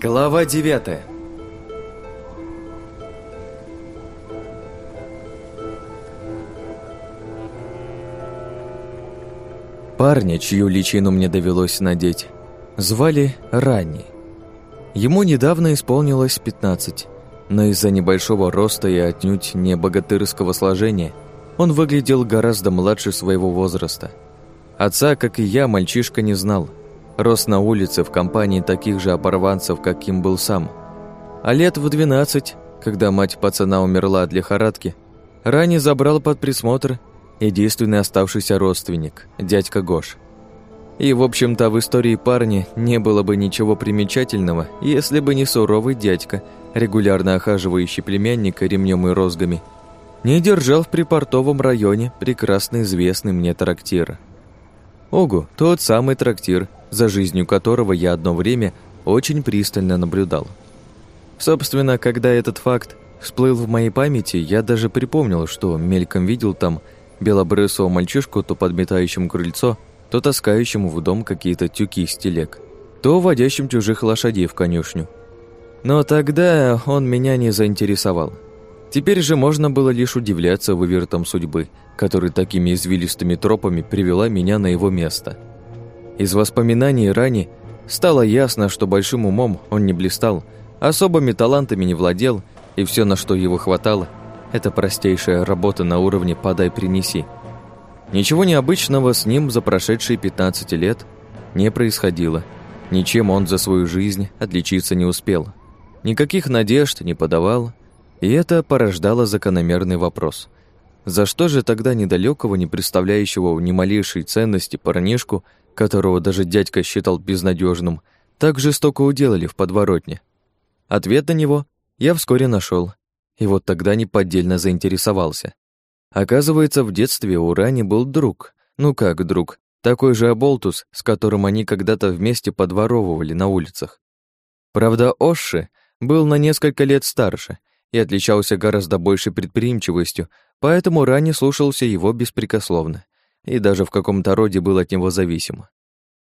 Глава девятая Парня, чью личину мне довелось надеть, звали Ранни. Ему недавно исполнилось 15, но из-за небольшого роста и отнюдь не богатырского сложения он выглядел гораздо младше своего возраста. Отца, как и я, мальчишка не знал. Рос на улице в компании таких же оборванцев, каким был сам. А лет в 12, когда мать пацана умерла от лихорадки, Рани забрал под присмотр единственный оставшийся родственник, дядька Гош. И, в общем-то, в истории парня не было бы ничего примечательного, если бы не суровый дядька, регулярно охаживающий племянника ремнем и розгами, не держал в припортовом районе прекрасно известный мне трактир. Огу, тот самый трактир, за жизнью которого я одно время очень пристально наблюдал. Собственно, когда этот факт всплыл в моей памяти, я даже припомнил, что мельком видел там белобрысого мальчишку, то подметающим крыльцо, то таскающему в дом какие-то тюки из телег, то водящим чужих лошадей в конюшню. Но тогда он меня не заинтересовал. Теперь же можно было лишь удивляться вывертом судьбы, который такими извилистыми тропами привела меня на его место. Из воспоминаний Рани стало ясно, что большим умом он не блистал, особыми талантами не владел, и все, на что его хватало, это простейшая работа на уровне «подай-принеси». Ничего необычного с ним за прошедшие 15 лет не происходило. Ничем он за свою жизнь отличиться не успел. Никаких надежд не подавал, и это порождало закономерный вопрос. За что же тогда недалекого, не представляющего ни малейшей ценности парнишку, которого даже дядька считал безнадежным, так жестоко уделали в подворотне? Ответ на него я вскоре нашел и вот тогда неподдельно заинтересовался. Оказывается, в детстве у Рани был друг. Ну как друг? Такой же оболтус, с которым они когда-то вместе подворовывали на улицах. Правда, Оши был на несколько лет старше и отличался гораздо большей предприимчивостью, поэтому Рани слушался его беспрекословно и даже в каком-то роде был от него зависим.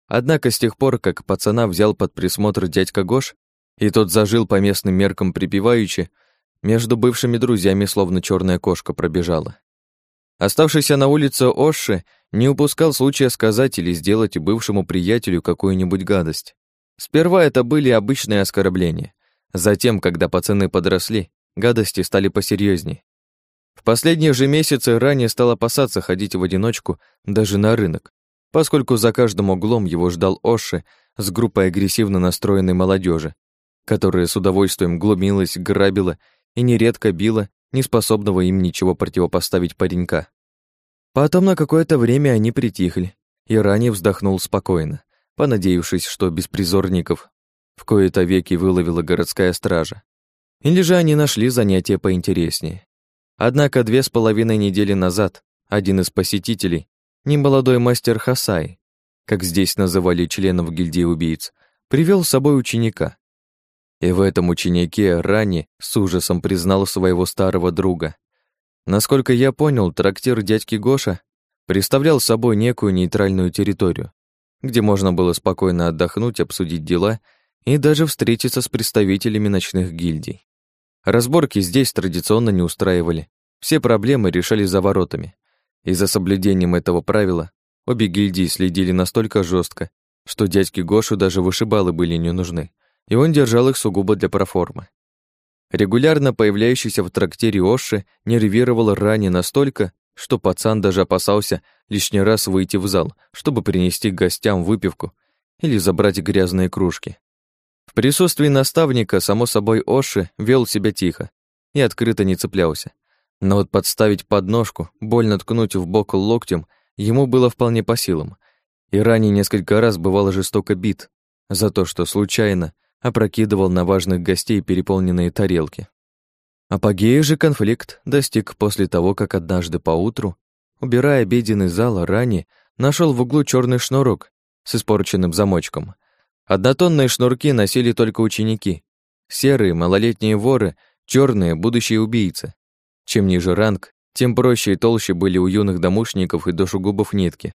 Однако с тех пор, как пацана взял под присмотр дядька Гош, и тот зажил по местным меркам припеваючи, между бывшими друзьями словно черная кошка пробежала. Оставшийся на улице Оши не упускал случая сказать или сделать бывшему приятелю какую-нибудь гадость. Сперва это были обычные оскорбления. Затем, когда пацаны подросли, гадости стали посерьезнее. В последние же месяцы ранее стал опасаться ходить в одиночку даже на рынок, поскольку за каждым углом его ждал Оши с группой агрессивно настроенной молодежи, которая с удовольствием глумилась, грабила и нередко била неспособного им ничего противопоставить паренька. Потом на какое-то время они притихли, и ранее вздохнул спокойно, понадеявшись, что беспризорников в кои-то веки выловила городская стража. Или же они нашли занятие поинтереснее. Однако две с половиной недели назад один из посетителей, немолодой мастер Хасай, как здесь называли членов гильдии убийц, привел с собой ученика, и в этом ученике Рани с ужасом признал своего старого друга. Насколько я понял, трактир дядьки Гоша представлял собой некую нейтральную территорию, где можно было спокойно отдохнуть, обсудить дела и даже встретиться с представителями ночных гильдий. Разборки здесь традиционно не устраивали, все проблемы решались за воротами. И за соблюдением этого правила обе гильдии следили настолько жестко, что дядьке Гошу даже вышибалы были не нужны и он держал их сугубо для проформы. Регулярно появляющийся в трактире Оши нервировал ранее настолько, что пацан даже опасался лишний раз выйти в зал, чтобы принести гостям выпивку или забрать грязные кружки. В присутствии наставника, само собой, Оши вел себя тихо и открыто не цеплялся. Но вот подставить подножку, больно ткнуть в бок локтем ему было вполне по силам, и ранее несколько раз бывало жестоко бит за то, что случайно опрокидывал на важных гостей переполненные тарелки. Апогея же конфликт достиг после того, как однажды поутру, убирая обеденный зал ранее, нашел в углу черный шнурок с испорченным замочком. Однотонные шнурки носили только ученики. Серые, малолетние воры, черные, будущие убийцы. Чем ниже ранг, тем проще и толще были у юных домушников и душегубов нитки.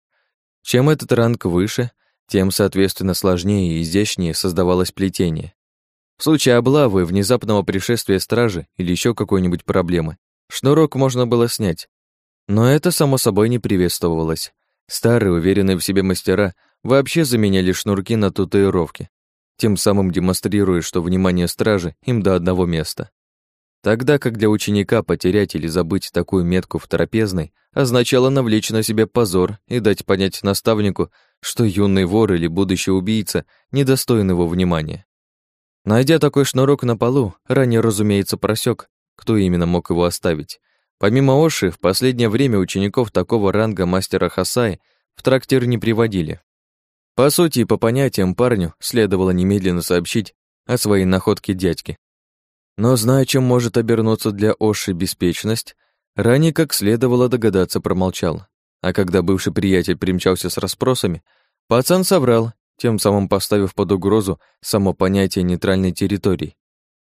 Чем этот ранг выше, тем, соответственно, сложнее и изящнее создавалось плетение. В случае облавы, внезапного пришествия стражи или еще какой-нибудь проблемы, шнурок можно было снять. Но это, само собой, не приветствовалось. Старые, уверенные в себе мастера вообще заменяли шнурки на татуировки, тем самым демонстрируя, что внимание стражи им до одного места. Тогда как для ученика потерять или забыть такую метку в трапезной означало навлечь на себя позор и дать понять наставнику, что юный вор или будущий убийца недостоин его внимания. Найдя такой шнурок на полу, ранее, разумеется, просек, кто именно мог его оставить. Помимо Оши, в последнее время учеников такого ранга мастера Хасай в трактир не приводили. По сути и по понятиям парню следовало немедленно сообщить о своей находке дядьке. Но зная, чем может обернуться для Оши беспечность, ранее, как следовало догадаться, промолчал. А когда бывший приятель примчался с расспросами, пацан соврал тем самым поставив под угрозу само понятие нейтральной территории,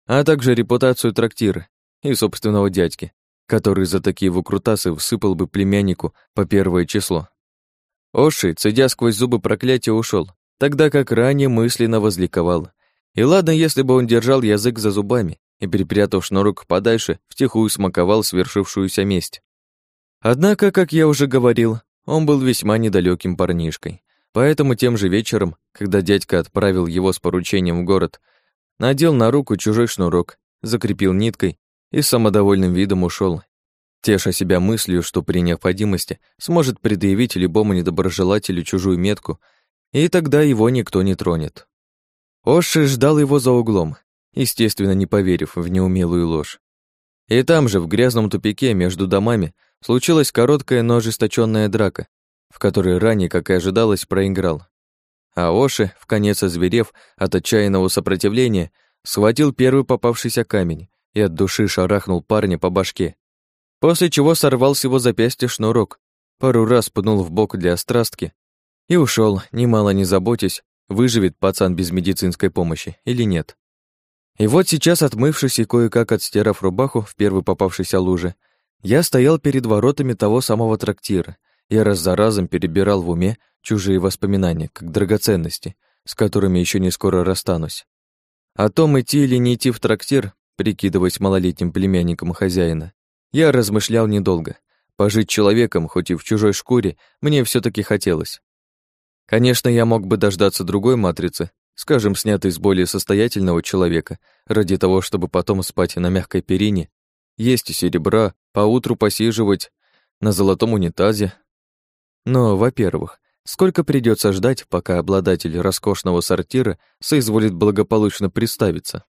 а также репутацию трактира и собственного дядьки, который за такие выкрутасы всыпал бы племяннику по первое число. Оши, цедя сквозь зубы проклятия, ушел, тогда как ранее мысленно возликовал. И ладно, если бы он держал язык за зубами и, перепрятав шнурок подальше, втихую смаковал свершившуюся месть. Однако, как я уже говорил, он был весьма недалеким парнишкой, Поэтому тем же вечером, когда дядька отправил его с поручением в город, надел на руку чужой шнурок, закрепил ниткой и с самодовольным видом ушел, теша себя мыслью, что при необходимости сможет предъявить любому недоброжелателю чужую метку, и тогда его никто не тронет. Оши ждал его за углом, естественно, не поверив в неумелую ложь. И там же, в грязном тупике между домами, случилась короткая, но ожесточённая драка, в которой ранее, как и ожидалось, проиграл. А Оши, в конец озверев от отчаянного сопротивления, схватил первый попавшийся камень и от души шарахнул парня по башке, после чего сорвал с его запястья шнурок, пару раз пнул в бок для острастки и ушел, немало не заботясь, выживет пацан без медицинской помощи или нет. И вот сейчас, отмывшись и кое-как отстирав рубаху в первой попавшейся луже, я стоял перед воротами того самого трактира я раз за разом перебирал в уме чужие воспоминания, как драгоценности, с которыми еще не скоро расстанусь. О том, идти или не идти в трактир, прикидываясь малолетним племянником хозяина, я размышлял недолго. Пожить человеком, хоть и в чужой шкуре, мне все таки хотелось. Конечно, я мог бы дождаться другой матрицы, скажем, снятой с более состоятельного человека, ради того, чтобы потом спать на мягкой перине, есть серебра, поутру посиживать на золотом унитазе, но, во-первых, сколько придется ждать, пока обладатель роскошного сортира соизволит благополучно представиться?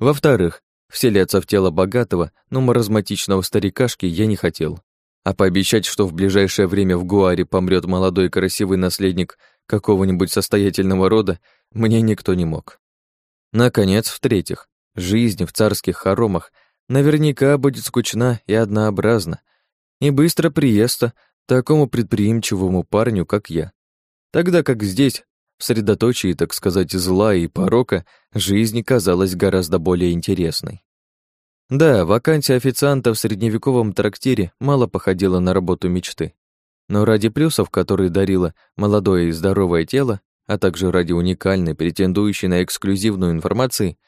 Во-вторых, вселяться в тело богатого, но маразматичного старикашки я не хотел. А пообещать, что в ближайшее время в Гуаре помрет молодой красивый наследник какого-нибудь состоятельного рода, мне никто не мог. Наконец, в-третьих, жизнь в царских хоромах наверняка будет скучна и однообразна, и быстро приеста такому предприимчивому парню, как я. Тогда как здесь, в средоточии, так сказать, зла и порока, жизнь казалась гораздо более интересной. Да, вакансия официанта в средневековом трактире мало походила на работу мечты. Но ради плюсов, которые дарило молодое и здоровое тело, а также ради уникальной, претендующей на эксклюзивную информации,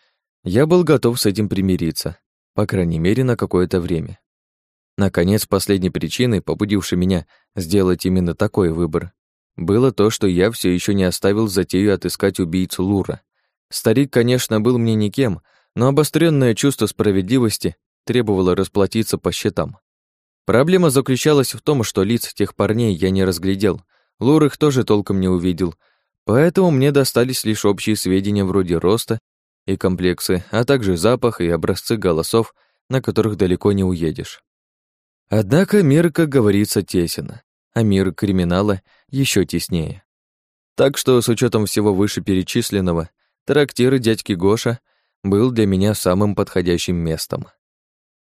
я был готов с этим примириться, по крайней мере, на какое-то время. Наконец, последней причиной, побудившей меня сделать именно такой выбор, было то, что я все еще не оставил затею отыскать убийцу Лура. Старик, конечно, был мне никем, но обостренное чувство справедливости требовало расплатиться по счетам. Проблема заключалась в том, что лиц тех парней я не разглядел, Лур их тоже толком не увидел, поэтому мне достались лишь общие сведения вроде роста и комплексы, а также запах и образцы голосов, на которых далеко не уедешь. Однако мир, как говорится, тесен, а мир криминала еще теснее. Так что, с учетом всего вышеперечисленного, трактир дядьки Гоша был для меня самым подходящим местом.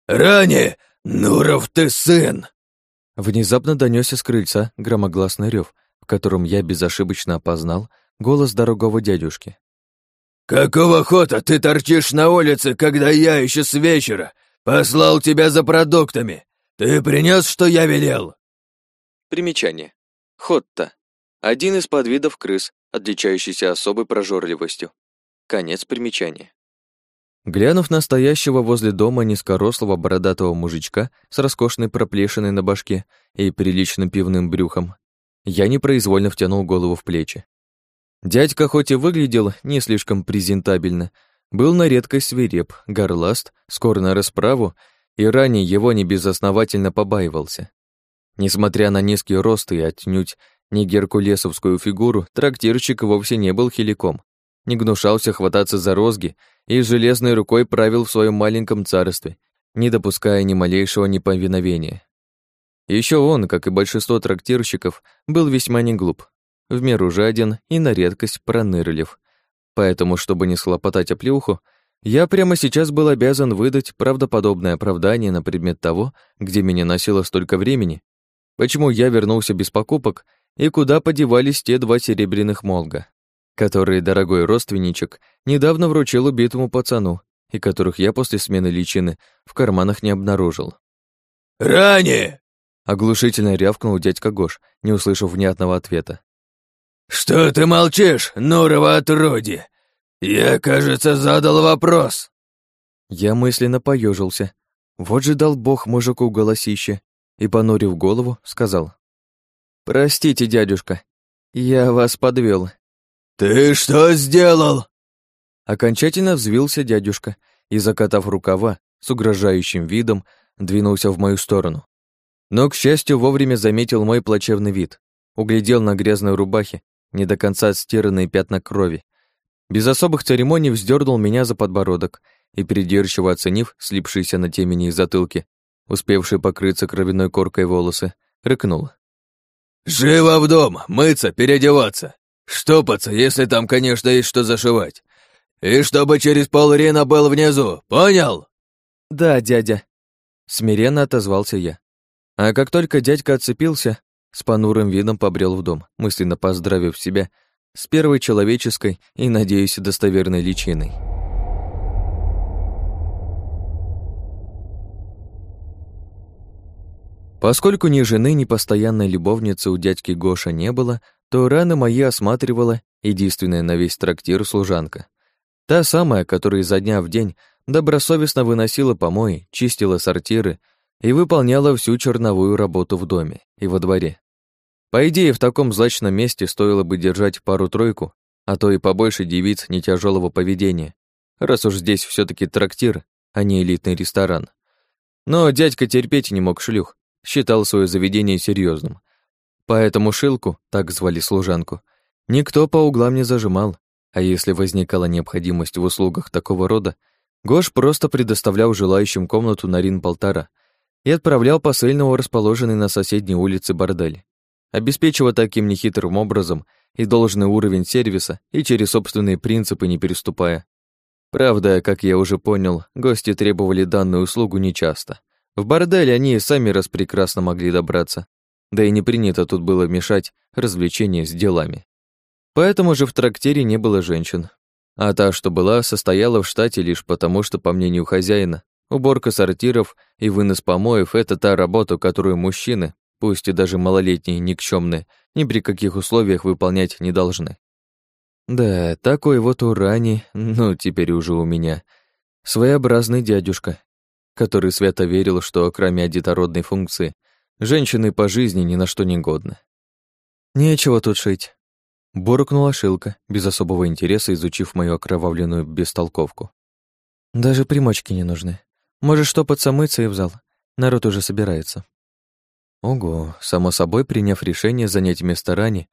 «Рани, Нуров ты сын!» Внезапно донесся с крыльца громогласный рев, в котором я безошибочно опознал голос дорогого дядюшки. «Какого хода ты торчишь на улице, когда я еще с вечера послал тебя за продуктами? «Ты принес, что я велел?» Примечание. Хотта. Один из подвидов крыс, отличающийся особой прожорливостью. Конец примечания. Глянув на стоящего возле дома низкорослого бородатого мужичка с роскошной проплешиной на башке и приличным пивным брюхом, я непроизвольно втянул голову в плечи. Дядька хоть и выглядел не слишком презентабельно, был на редкость свиреп, горласт, скор на расправу, и ранее его небезосновательно побаивался. Несмотря на низкий рост и отнюдь не геркулесовскую фигуру, трактирщик вовсе не был хиликом, не гнушался хвататься за розги и железной рукой правил в своем маленьком царстве, не допуская ни малейшего неповиновения. Еще он, как и большинство трактирщиков, был весьма не глуп, в меру жаден и на редкость пронырлив. Поэтому, чтобы не схлопотать оплеуху, я прямо сейчас был обязан выдать правдоподобное оправдание на предмет того, где меня носило столько времени, почему я вернулся без покупок и куда подевались те два серебряных молга, которые дорогой родственничек недавно вручил убитому пацану и которых я после смены личины в карманах не обнаружил. «Ранее!» — оглушительно рявкнул дядька Гош, не услышав внятного ответа. «Что ты молчишь, Нурова отродье? Я, кажется, задал вопрос». Я мысленно поежился. Вот же дал бог мужику голосище и, понурив голову, сказал. «Простите, дядюшка, я вас подвел. «Ты что сделал?» Окончательно взвился дядюшка и, закатав рукава, с угрожающим видом, двинулся в мою сторону. Но, к счастью, вовремя заметил мой плачевный вид, углядел на грязной рубахе не до конца отстиранные пятна крови. Без особых церемоний вздернул меня за подбородок и, придирчиво оценив слипшиеся на темени и затылке, успевшие покрыться кровяной коркой волосы, рыкнул. «Живо в дом, мыться, переодеваться, штопаться, если там, конечно, есть что зашивать. И чтобы через полрина был внизу, понял?» «Да, дядя», — смиренно отозвался я. А как только дядька отцепился, с понурым видом побрел в дом, мысленно поздравив себя с первой человеческой и, надеюсь, достоверной личиной. Поскольку ни жены, ни постоянной любовницы у дядьки Гоша не было, то раны мои осматривала единственная на весь трактир служанка. Та самая, которая изо дня в день добросовестно выносила помои, чистила сортиры и выполняла всю черновую работу в доме и во дворе. По идее, в таком злачном месте стоило бы держать пару-тройку, а то и побольше девиц нетяжелого поведения, раз уж здесь все таки трактир, а не элитный ресторан. Но дядька терпеть не мог шлюх, считал свое заведение серьезным. Поэтому Шилку, так звали служанку, никто по углам не зажимал, а если возникала необходимость в услугах такого рода, Гош просто предоставлял желающим комнату на рин-полтора и отправлял посыльного расположенный на соседней улице бордель обеспечивая таким нехитрым образом и должный уровень сервиса, и через собственные принципы не переступая. Правда, как я уже понял, гости требовали данную услугу нечасто. В борделе они и сами раз прекрасно могли добраться, да и не принято тут было мешать развлечения с делами. Поэтому же в трактире не было женщин. А та, что была, состояла в штате лишь потому, что, по мнению хозяина, уборка сортиров и вынос помоев — это та работа, которую мужчины, пусть и даже малолетние никчемные, ни при каких условиях выполнять не должны. Да, такой вот у Рани, ну, теперь уже у меня, своеобразный дядюшка, который свято верил, что кроме детородной функции, женщины по жизни ни на что не годны. Нечего тут шить. Буркнула Шилка, без особого интереса изучив мою окровавленную бестолковку. Даже примочки не нужны. Можешь штопаться, мыться и в зал. Народ уже собирается. Ого, само собой, приняв решение занять место Рани,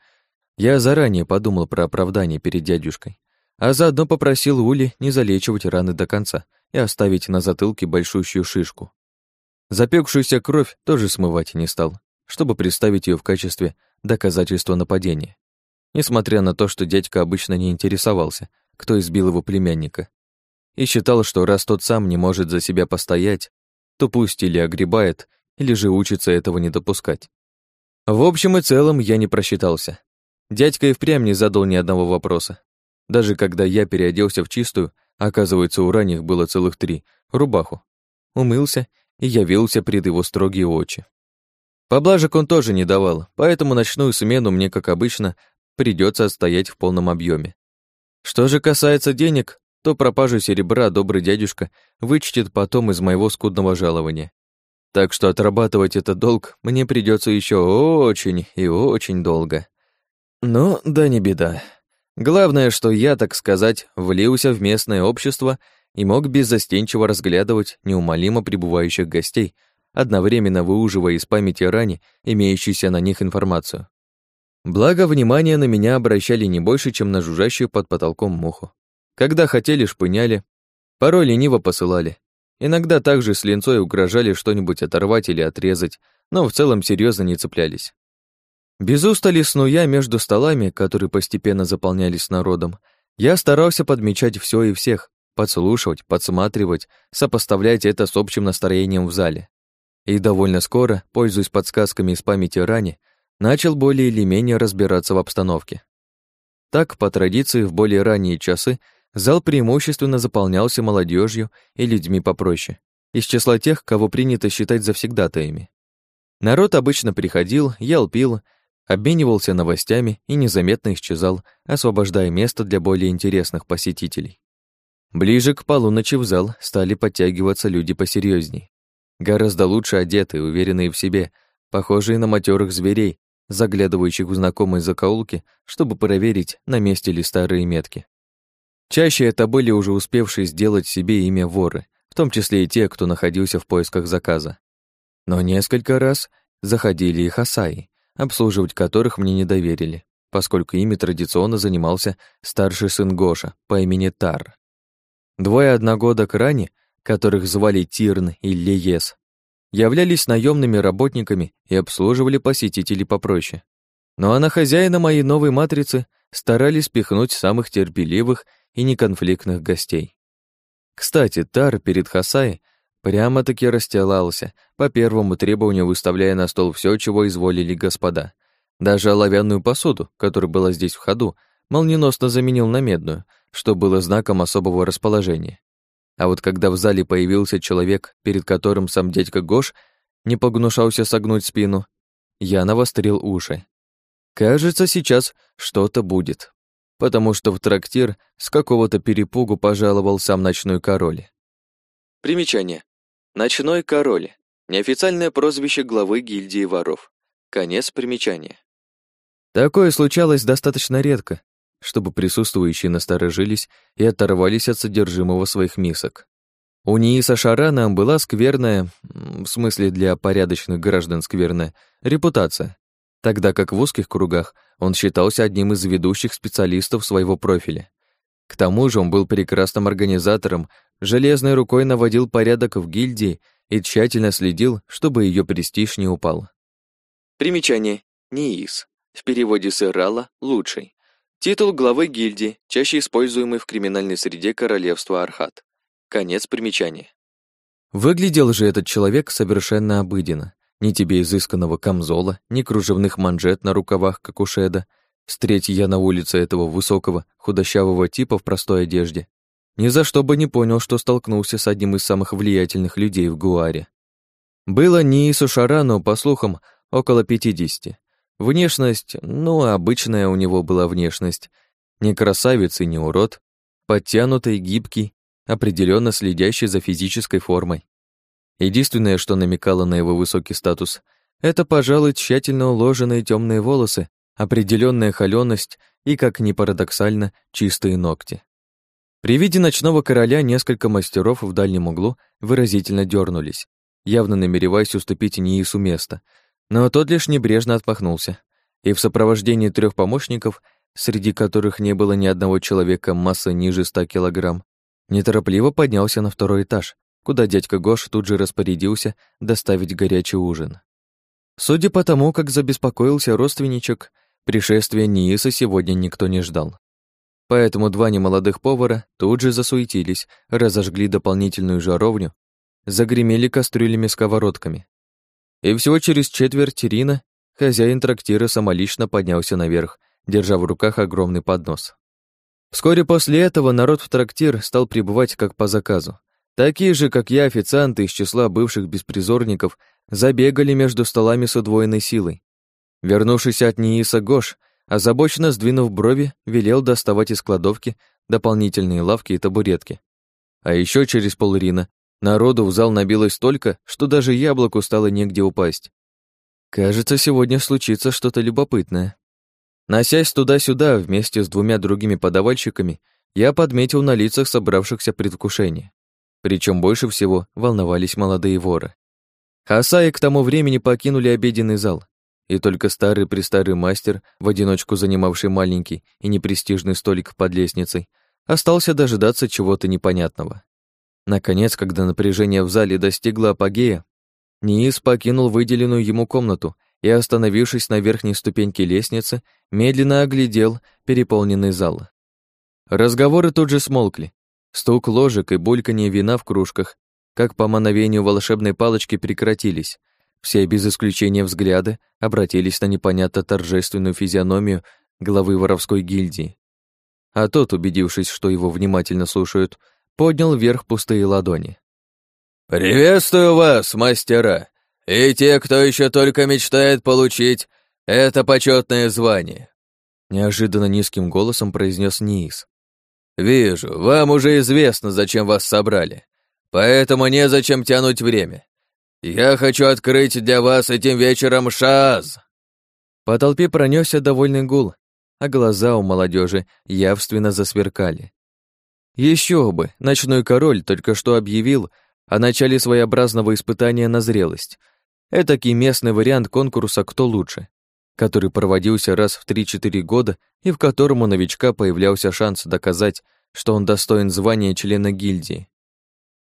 я заранее подумал про оправдание перед дядюшкой, а заодно попросил Ули не залечивать раны до конца и оставить на затылке большущую шишку. Запекшуюся кровь тоже смывать не стал, чтобы представить ее в качестве доказательства нападения. Несмотря на то, что дядька обычно не интересовался, кто избил его племянника, и считал, что раз тот сам не может за себя постоять, то пусть или огребает, или же учится этого не допускать. В общем и целом я не просчитался. Дядька и впрямь не задал ни одного вопроса. Даже когда я переоделся в чистую, оказывается, у ранних было целых три, рубаху. Умылся и явился пред его строгие очи. Поблажек он тоже не давал, поэтому ночную смену мне, как обычно, придется отстоять в полном объеме. Что же касается денег, то пропажу серебра добрый дядюшка вычтет потом из моего скудного жалования. Так что отрабатывать этот долг мне придется еще очень и очень долго. Но да не беда. Главное, что я, так сказать, влился в местное общество и мог беззастенчиво разглядывать неумолимо прибывающих гостей, одновременно выуживая из памяти ранее имеющуюся на них информацию. Благо, внимание на меня обращали не больше, чем на жужжащую под потолком муху. Когда хотели, шпыняли, порой лениво посылали. Иногда также с линцой угрожали что-нибудь оторвать или отрезать, но в целом серьезно не цеплялись. Без устали снуя между столами, которые постепенно заполнялись народом, я старался подмечать все и всех, подслушивать, подсматривать, сопоставлять это с общим настроением в зале. И довольно скоро, пользуясь подсказками из памяти ранее, начал более или менее разбираться в обстановке. Так, по традиции, в более ранние часы зал преимущественно заполнялся молодежью и людьми попроще, из числа тех, кого принято считать завсегдатаями. Народ обычно приходил, ел, пил, обменивался новостями и незаметно исчезал, освобождая место для более интересных посетителей. Ближе к полуночи в зал стали подтягиваться люди посерьезней. Гораздо лучше одетые, уверенные в себе, похожие на матерых зверей, заглядывающих в знакомые закоулки, чтобы проверить, на месте ли старые метки. Чаще это были уже успевшие сделать себе имя воры, в том числе и те, кто находился в поисках заказа. Но несколько раз заходили и хасаи, обслуживать которых мне не доверили, поскольку ими традиционно занимался старший сын Гоша по имени Тар. Двое одногодок ранее, которых звали Тирн и Леес, являлись наемными работниками и обслуживали посетителей попроще. Ну а на хозяина моей новой матрицы старались пихнуть самых терпеливых и неконфликтных гостей. Кстати, Тар перед Хасай прямо-таки расстилался, по первому требованию выставляя на стол все, чего изволили господа. Даже оловянную посуду, которая была здесь в ходу, молниеносно заменил на медную, что было знаком особого расположения. А вот когда в зале появился человек, перед которым сам дядька Гош не погнушался согнуть спину, я навострил уши. Кажется, сейчас что-то будет, потому что в трактир с какого-то перепугу пожаловал сам ночной король. Примечание. Ночной король. Неофициальное прозвище главы гильдии воров. Конец примечания. Такое случалось достаточно редко, чтобы присутствующие насторожились и оторвались от содержимого своих мисок. У Нииса Шарана была скверная, в смысле для порядочных граждан скверная, репутация, тогда как в узких кругах он считался одним из ведущих специалистов своего профиля. К тому же он был прекрасным организатором, железной рукой наводил порядок в гильдии и тщательно следил, чтобы ее престиж не упал. Примечание. НИИС. В переводе с Ирала «лучший». Титул главы гильдии, чаще используемый в криминальной среде королевства Архат. Конец примечания. Выглядел же этот человек совершенно обыденно. Ни тебе изысканного камзола, ни кружевных манжет на рукавах, как у Шеда. Встреть я на улице этого высокого, худощавого типа в простой одежде. Ни за что бы не понял, что столкнулся с одним из самых влиятельных людей в Гуаре. Было не и Сушарану, по слухам, около пятидесяти. Внешность, ну, обычная у него была внешность. Не красавец и не урод. Подтянутый, гибкий, определенно следящий за физической формой. Единственное, что намекало на его высокий статус, это, пожалуй, тщательно уложенные темные волосы, определенная холёность и, как ни парадоксально, чистые ногти. При виде ночного короля несколько мастеров в дальнем углу выразительно дернулись, явно намереваясь уступить Ниису место, но тот лишь небрежно отпахнулся, и в сопровождении трех помощников, среди которых не было ни одного человека массы ниже ста килограмм, неторопливо поднялся на второй этаж, куда дядька Гош тут же распорядился доставить горячий ужин. Судя по тому, как забеспокоился родственничек, пришествия Нииса сегодня никто не ждал. Поэтому два немолодых повара тут же засуетились, разожгли дополнительную жаровню, загремели кастрюлями-сковородками, и всего через четверть Рина хозяин трактира самолично поднялся наверх, держа в руках огромный поднос. Вскоре после этого народ в трактир стал прибывать как по заказу. Такие же, как я, официанты из числа бывших беспризорников забегали между столами с удвоенной силой. Вернувшийся от Нииса Гош озабоченно сдвинув брови, велел доставать из кладовки дополнительные лавки и табуретки. А еще через полрина народу в зал набилось столько, что даже яблоку стало негде упасть. Кажется, сегодня случится что-то любопытное. Носясь туда-сюда вместе с двумя другими подавальщиками, я подметил на лицах собравшихся предвкушение. Причем больше всего волновались молодые воры. Хасаи к тому времени покинули обеденный зал, и только старый-престарый мастер, в одиночку занимавший маленький и непрестижный столик под лестницей, остался дожидаться чего-то непонятного. Наконец, когда напряжение в зале достигло апогея, Ниис покинул выделенную ему комнату и, остановившись на верхней ступеньке лестницы, медленно оглядел переполненный зал. Разговоры тут же смолкли. Стук ложек и бульканье вина в кружках, как по мановению волшебной палочки, прекратились. Все без исключения взгляды обратились на непонятно торжественную физиономию главы воровской гильдии. А тот, убедившись, что его внимательно слушают, поднял вверх пустые ладони. «Приветствую вас, мастера, и те, кто еще только мечтает получить это почетное звание», неожиданно низким голосом произнес Ниис. «Вижу, вам уже известно, зачем вас собрали, поэтому незачем тянуть время. Я хочу открыть для вас этим вечером шаз!» По толпе пронесся довольный гул, а глаза у молодежи явственно засверкали. Еще бы, ночной король только что объявил о начале своеобразного испытания на зрелость. Этакий местный вариант конкурса «Кто лучше?», который проводился раз в 3-4 года и в котором у новичка появлялся шанс доказать, что он достоин звания члена гильдии.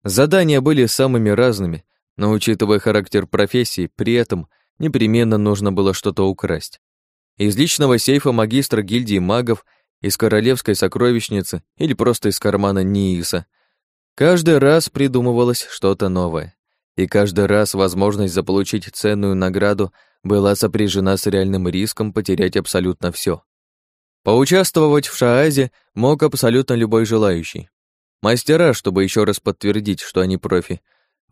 Задания были самыми разными, но, учитывая характер профессии, при этом непременно нужно было что-то украсть. Из личного сейфа магистра гильдии магов, из королевской сокровищницы или просто из кармана Нииса. Каждый раз придумывалось что-то новое. И каждый раз возможность заполучить ценную награду была сопряжена с реальным риском потерять абсолютно все. Поучаствовать в Шаазе мог абсолютно любой желающий. Мастера, чтобы еще раз подтвердить, что они профи.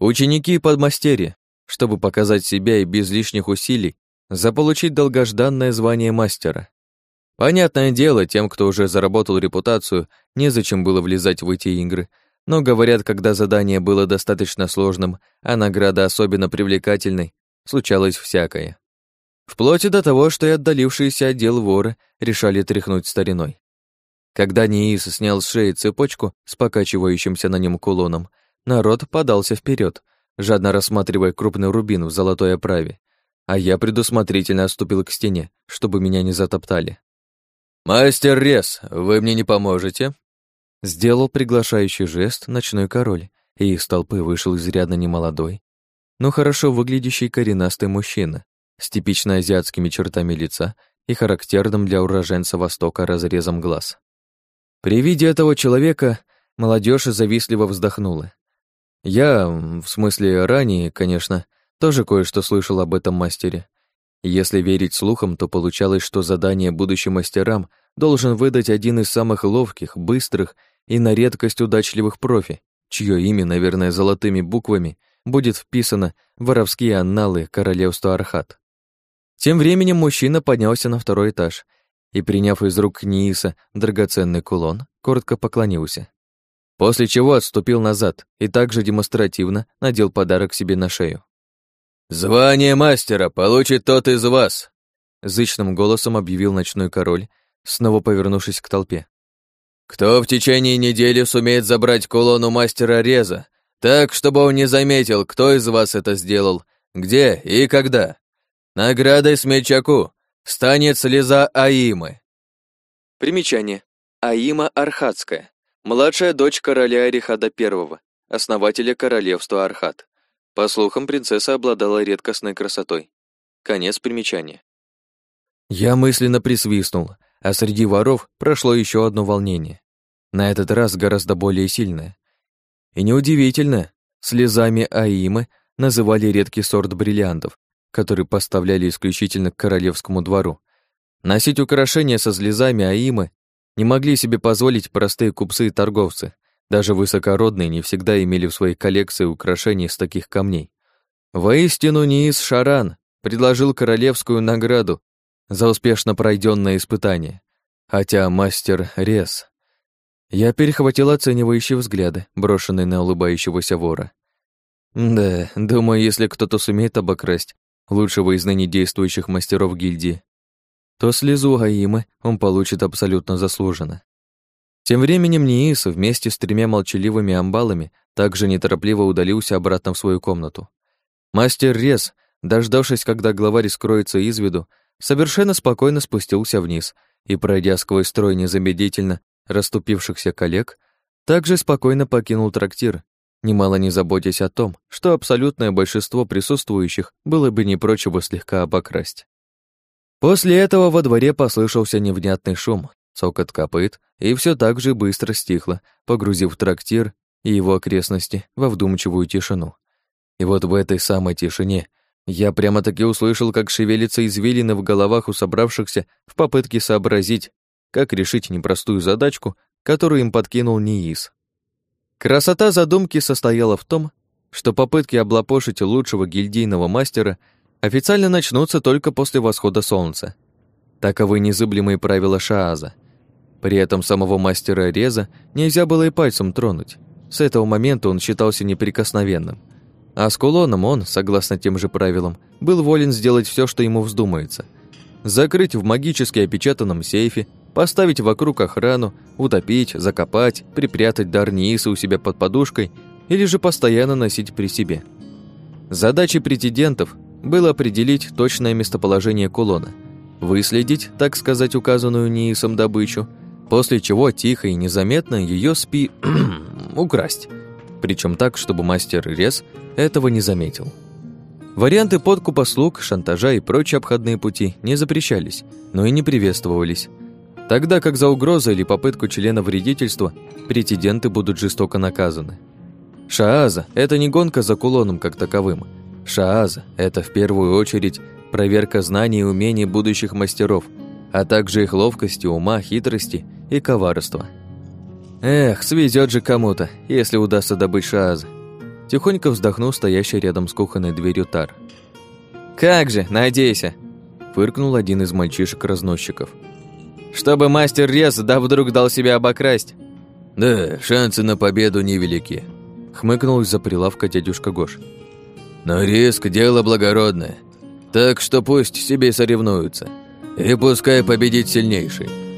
Ученики и подмастерья, чтобы показать себя и без лишних усилий заполучить долгожданное звание мастера. Понятное дело, тем, кто уже заработал репутацию, незачем было влезать в эти игры, но, говорят, когда задание было достаточно сложным, а награда особенно привлекательной, случалось всякое. Вплоть до того, что и отдалившиеся отдел воры решали тряхнуть стариной. Когда Ниис снял с шеи цепочку с покачивающимся на нем кулоном, народ подался вперед, жадно рассматривая крупный рубин в золотой оправе, а я предусмотрительно отступил к стене, чтобы меня не затоптали. «Мастер Рес, вы мне не поможете?» Сделал приглашающий жест ночной король, и из толпы вышел изрядно немолодой, но хорошо выглядящий коренастый мужчина с типично азиатскими чертами лица и характерным для уроженца Востока разрезом глаз. При виде этого человека молодежь завистливо вздохнула. Я, в смысле ранее, конечно, тоже кое-что слышал об этом мастере. Если верить слухам, то получалось, что задание будущим мастерам должен выдать один из самых ловких, быстрых и на редкость удачливых профи, чье имя, наверное, золотыми буквами будет вписано в воровские анналы королевства Архат. Тем временем мужчина поднялся на второй этаж и, приняв из рук Нииса драгоценный кулон, коротко поклонился. После чего отступил назад и также демонстративно надел подарок себе на шею. «Звание мастера получит тот из вас!» Зычным голосом объявил ночной король, снова повернувшись к толпе. «Кто в течение недели сумеет забрать кулон у мастера Реза, так, чтобы он не заметил, кто из вас это сделал, где и когда?» Наградой смельчаку станет слеза Аимы. Примечание. Аима Архатская, младшая дочь короля Арихада I, основателя королевства Архат. По слухам, принцесса обладала редкостной красотой. Конец примечания. Я мысленно присвистнул, а среди воров прошло еще одно волнение. На этот раз гораздо более сильное. И неудивительно, слезами Аимы называли редкий сорт бриллиантов, который поставляли исключительно к королевскому двору. Носить украшения со слезами Аимы не могли себе позволить простые купцы и торговцы. Даже высокородные не всегда имели в своей коллекции украшений из таких камней. Воистину Ниис Шаран предложил королевскую награду за успешно пройденное испытание. Хотя мастер Рез... Я перехватил оценивающие взгляды, брошенные на улыбающегося вора. Да, думаю, если кто-то сумеет обокрасть лучшего из ныне действующих мастеров гильдии, то слезу Гаимы он получит абсолютно заслуженно. Тем временем Ниис вместе с тремя молчаливыми амбалами также неторопливо удалился обратно в свою комнату. Мастер Рез, дождавшись, когда главарь скроется из виду, совершенно спокойно спустился вниз и, пройдя сквозь строй незамедлительно расступившихся коллег, также спокойно покинул трактир, немало не заботясь о том, что абсолютное большинство присутствующих было бы не прочь его слегка обокрасть. После этого во дворе послышался невнятный шум, цокот копыт, и все так же быстро стихло, погрузив трактир и его окрестности во вдумчивую тишину. И вот в этой самой тишине я прямо-таки услышал, как шевелится извилины в головах у собравшихся в попытке сообразить, как решить непростую задачку, которую им подкинул Ниис. Красота задумки состояла в том, что попытки облапошить лучшего гильдийного мастера официально начнутся только после восхода солнца. Таковы незыблемые правила Шааза. При этом самого мастера Реза нельзя было и пальцем тронуть. С этого момента он считался неприкосновенным. А с кулоном он, согласно тем же правилам, был волен сделать все, что ему вздумается. Закрыть в магически опечатанном сейфе, поставить вокруг охрану, утопить, закопать, припрятать дар Нииса у себя под подушкой или же постоянно носить при себе. Задачей претендентов было определить точное местоположение кулона, выследить, так сказать, указанную Ниисом добычу, после чего тихо и незаметно ее спи... украсть. Причем так, чтобы мастер Рез этого не заметил. Варианты подкупа слуг, шантажа и прочие обходные пути не запрещались, но и не приветствовались. Тогда как за угрозу или попытку члена вредительства претенденты будут жестоко наказаны. Шааза – это не гонка за кулоном как таковым. Шааза – это в первую очередь проверка знаний и умений будущих мастеров, а также их ловкости, ума, хитрости и коварства. Эх, свезет же кому-то, если удастся добыть Шааза. Тихонько вздохнул стоящий рядом с кухонной дверью Тар. «Как же, надейся!» – фыркнул один из мальчишек-разносчиков. «Чтобы мастер Рез да вдруг дал себя обокрасть!» «Да, шансы на победу невелики», – хмыкнул из-за прилавка дядюшка Гош. «Но риск – дело благородное, так что пусть себе соревнуются, и пускай победит сильнейший».